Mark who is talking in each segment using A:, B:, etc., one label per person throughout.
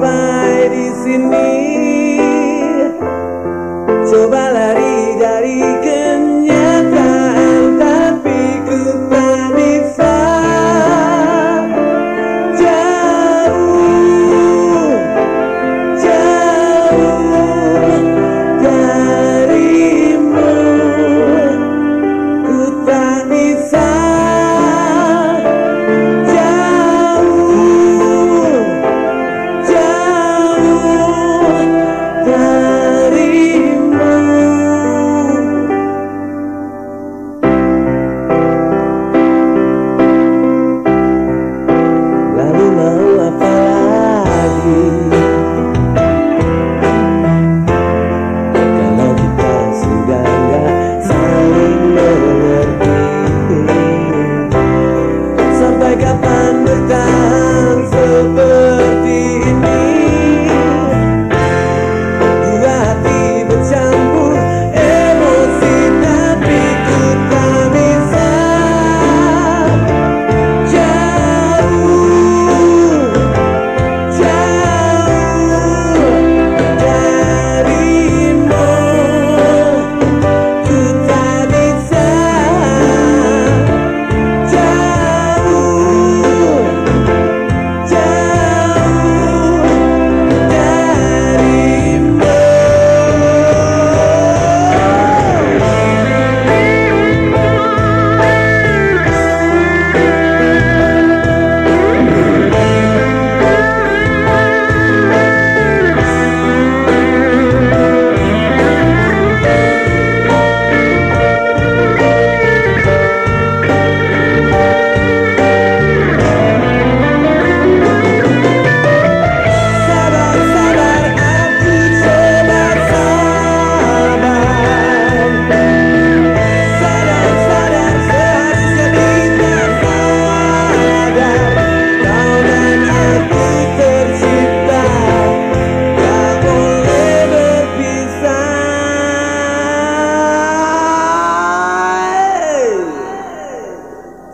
A: Pai, me. you.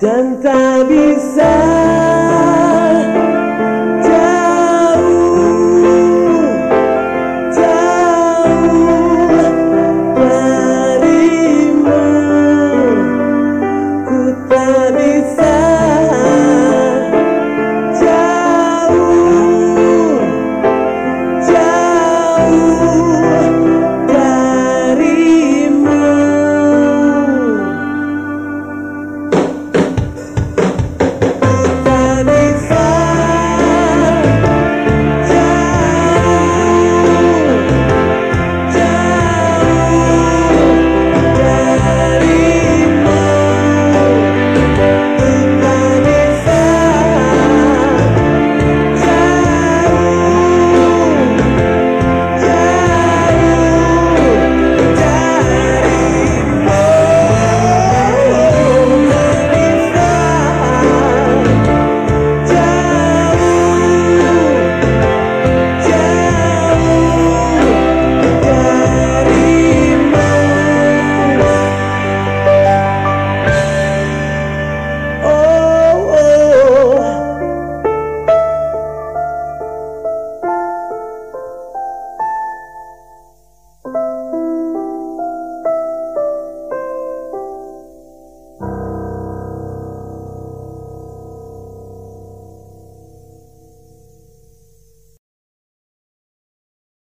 A: tanta ambição.